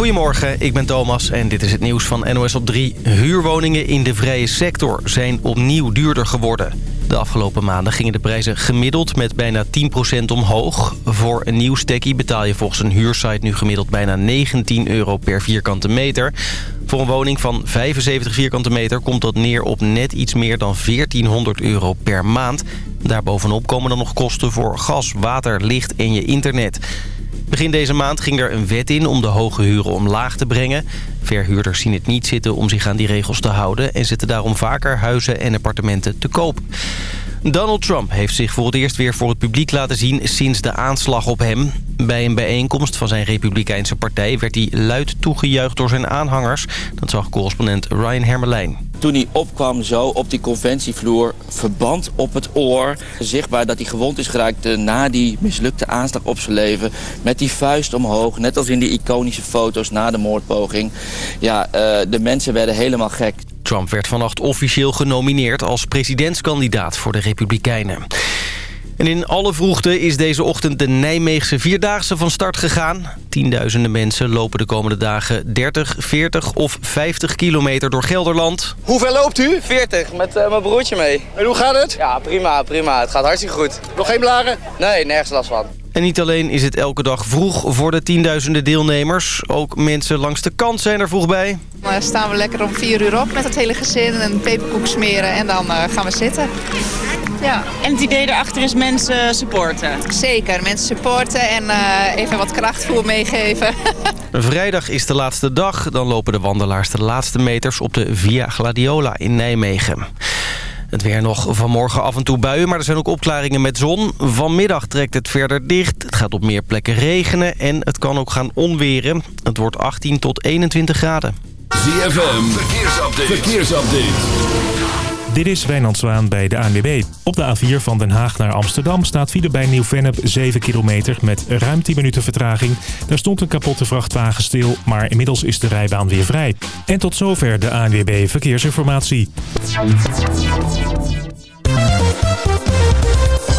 Goedemorgen, ik ben Thomas en dit is het nieuws van NOS op 3. Huurwoningen in de vrije sector zijn opnieuw duurder geworden. De afgelopen maanden gingen de prijzen gemiddeld met bijna 10% omhoog. Voor een nieuw stekkie betaal je volgens een huursite nu gemiddeld bijna 19 euro per vierkante meter. Voor een woning van 75 vierkante meter komt dat neer op net iets meer dan 1400 euro per maand. Daarbovenop komen dan nog kosten voor gas, water, licht en je internet. Begin deze maand ging er een wet in om de hoge huren omlaag te brengen. Verhuurders zien het niet zitten om zich aan die regels te houden... en zetten daarom vaker huizen en appartementen te koop. Donald Trump heeft zich voor het eerst weer voor het publiek laten zien sinds de aanslag op hem. Bij een bijeenkomst van zijn Republikeinse partij werd hij luid toegejuicht door zijn aanhangers. Dat zag correspondent Ryan Hermelijn. Toen hij opkwam zo op die conventievloer, verband op het oor. Zichtbaar dat hij gewond is geraakt eh, na die mislukte aanslag op zijn leven. Met die vuist omhoog, net als in die iconische foto's na de moordpoging. Ja, uh, de mensen werden helemaal gek. Trump werd vannacht officieel genomineerd als presidentskandidaat voor de Republikeinen. En in alle vroegte is deze ochtend de Nijmeegse Vierdaagse van start gegaan. Tienduizenden mensen lopen de komende dagen 30, 40 of 50 kilometer door Gelderland. Hoeveel loopt u? 40, met uh, mijn broertje mee. En hoe gaat het? Ja, prima, prima. Het gaat hartstikke goed. Nog geen blaren? Nee, nergens last van. En niet alleen is het elke dag vroeg voor de tienduizenden deelnemers. Ook mensen langs de kant zijn er vroeg bij. Dan staan we lekker om vier uur op met het hele gezin en een peperkoek smeren en dan uh, gaan we zitten. Ja. En het idee erachter is mensen supporten? Zeker, mensen supporten en uh, even wat krachtvoer meegeven. Vrijdag is de laatste dag. Dan lopen de wandelaars de laatste meters op de Via Gladiola in Nijmegen. Het weer nog vanmorgen af en toe buien, maar er zijn ook opklaringen met zon. Vanmiddag trekt het verder dicht. Het gaat op meer plekken regenen en het kan ook gaan onweren. Het wordt 18 tot 21 graden. ZFM, verkeersupdate. verkeersupdate. Dit is Wijnand Zwaan bij de ANWB. Op de A4 van Den Haag naar Amsterdam staat file bij Nieuw-Vennep 7 kilometer met ruim 10 minuten vertraging. Daar stond een kapotte vrachtwagen stil, maar inmiddels is de rijbaan weer vrij. En tot zover de ANWB Verkeersinformatie.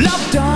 Love done.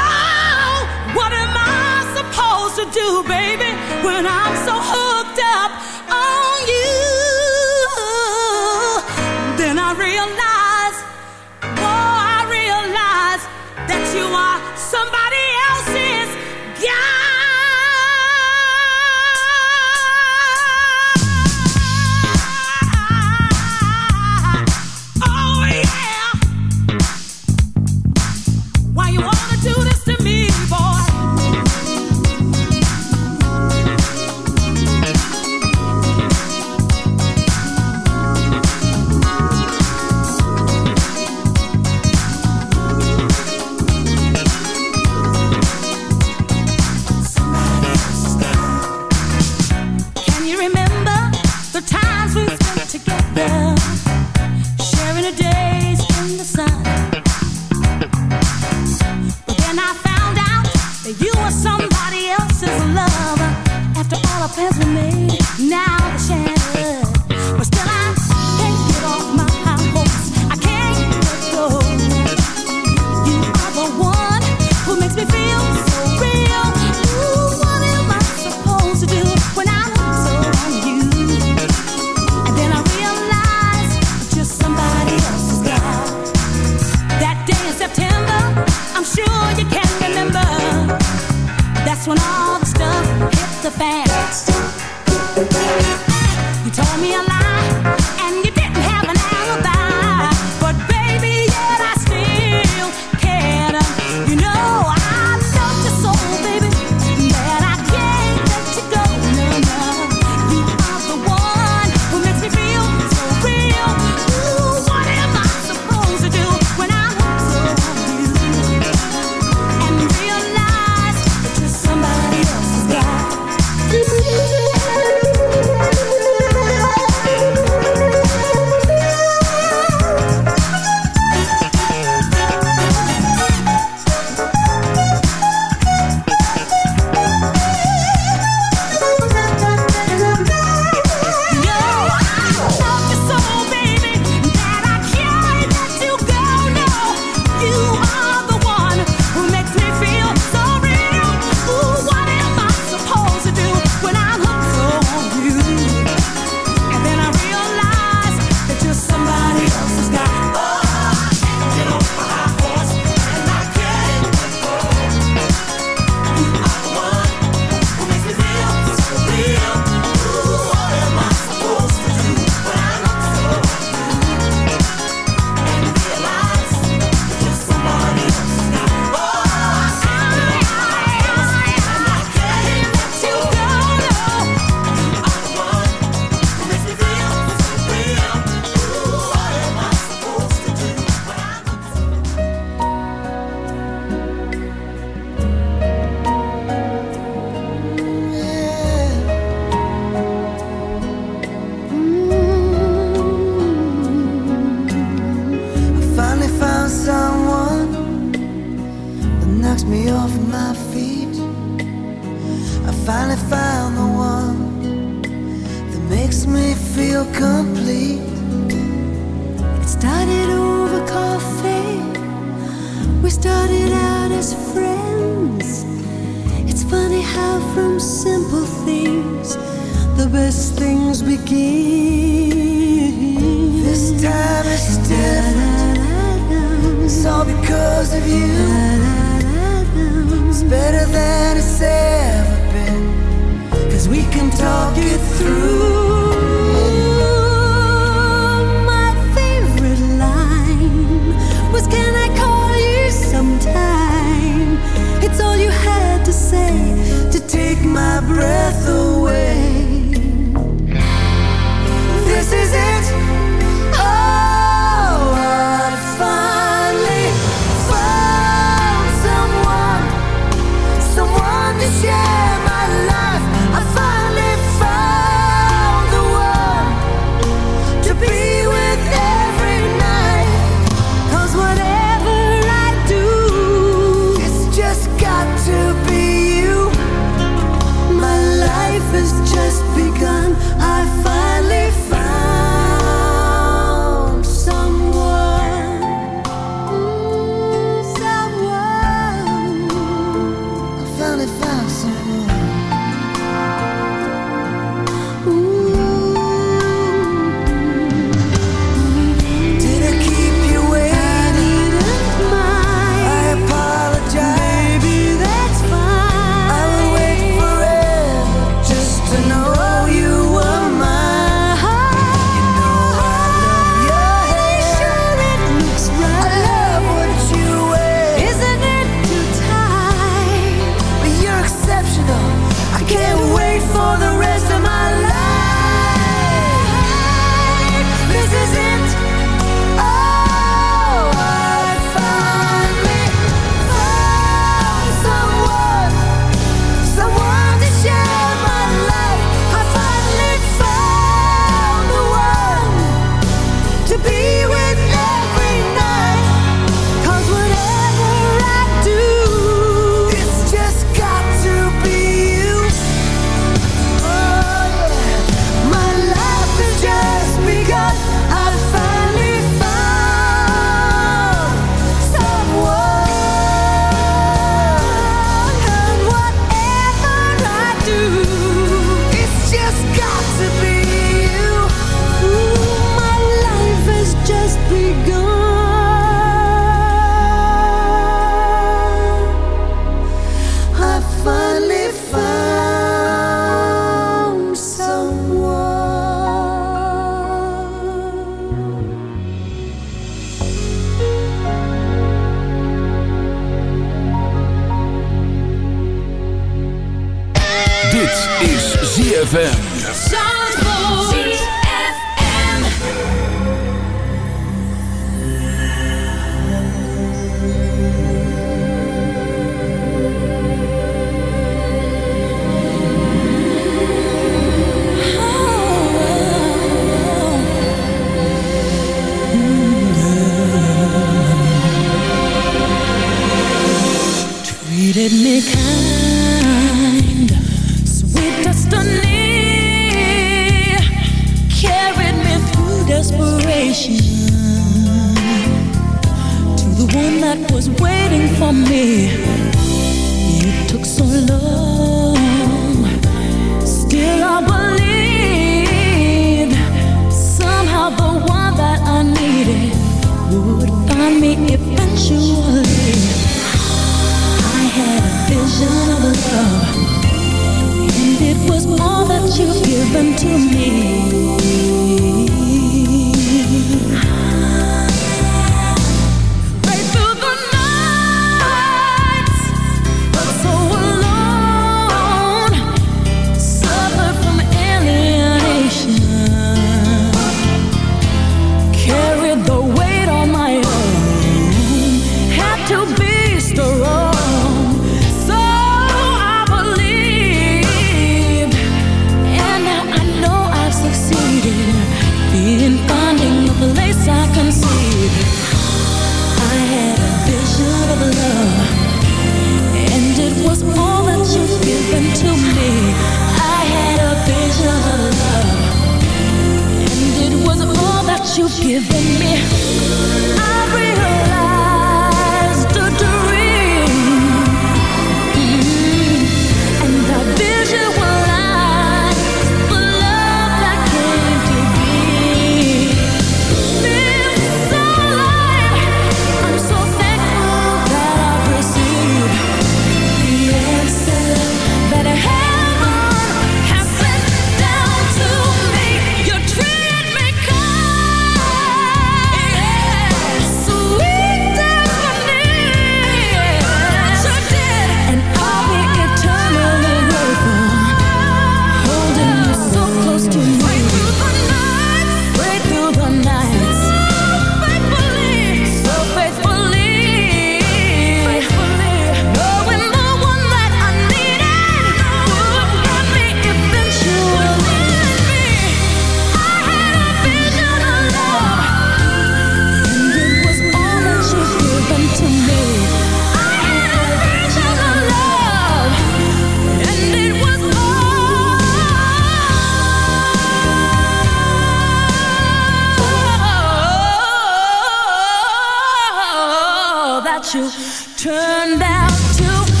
Turned out to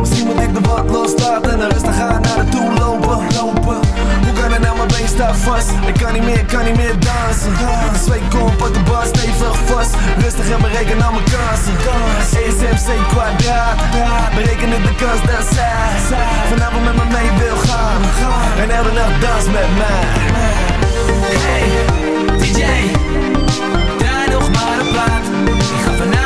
Misschien moet ik de wat loslaten En dan rustig gaan naar de toe lopen, lopen. Hoe kan het nou, mijn been staat vast? Ik kan niet meer, kan niet meer dansen. De zweet komt, pak de bar stevig vast. Rustig en bereken al mijn kansen. ESMC kwadraat. Berekenen de kans dat zij Vanavond met me mee wil gaan. En elke nacht dans met mij. Hey, DJ Draai nog maar een plaat. Ik ga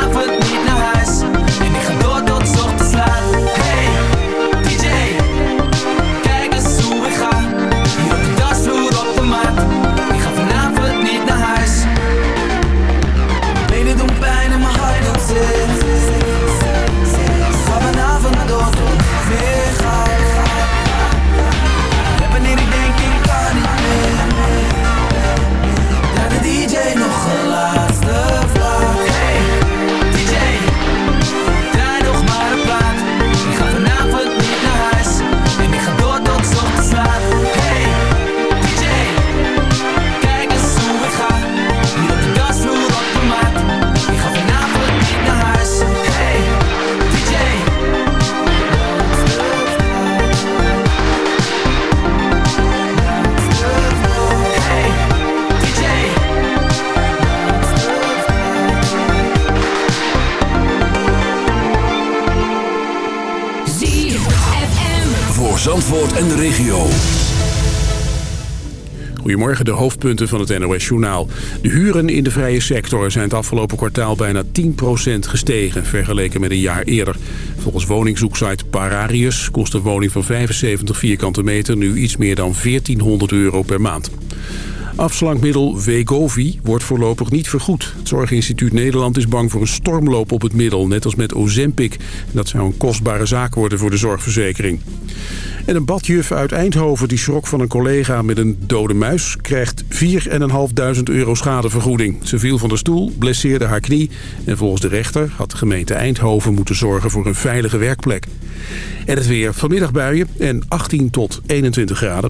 En de regio. Goedemorgen, de hoofdpunten van het NOS-journaal. De huren in de vrije sector zijn het afgelopen kwartaal bijna 10% gestegen... vergeleken met een jaar eerder. Volgens woningzoeksite Pararius kost een woning van 75 vierkante meter... nu iets meer dan 1400 euro per maand. Afslankmiddel Wegovy wordt voorlopig niet vergoed. Het Zorginstituut Nederland is bang voor een stormloop op het middel, net als met Ozempic. Dat zou een kostbare zaak worden voor de zorgverzekering. En een badjuf uit Eindhoven die schrok van een collega met een dode muis... krijgt 4.500 euro schadevergoeding. Ze viel van de stoel, blesseerde haar knie... en volgens de rechter had de gemeente Eindhoven moeten zorgen voor een veilige werkplek. En het weer vanmiddag buien en 18 tot 21 graden.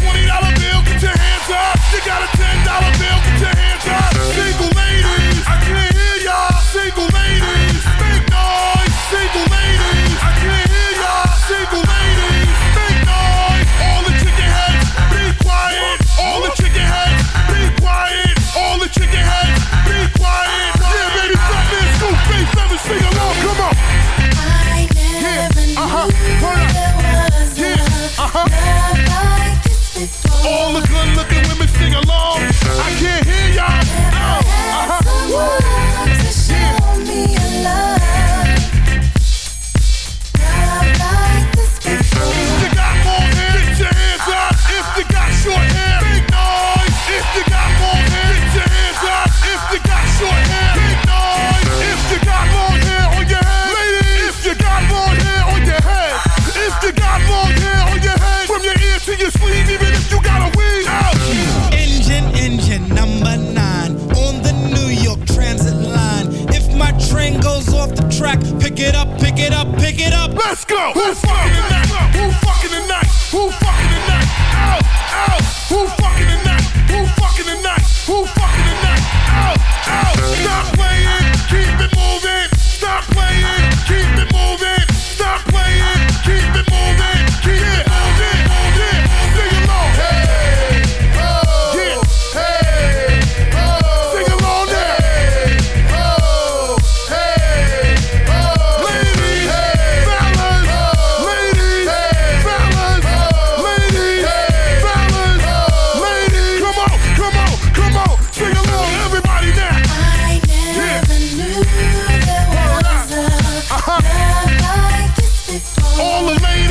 all the ladies.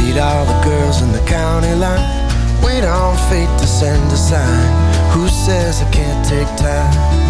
Meet all the girls in the county line. Wait on fate to send a sign. Who says I can't take time?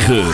9.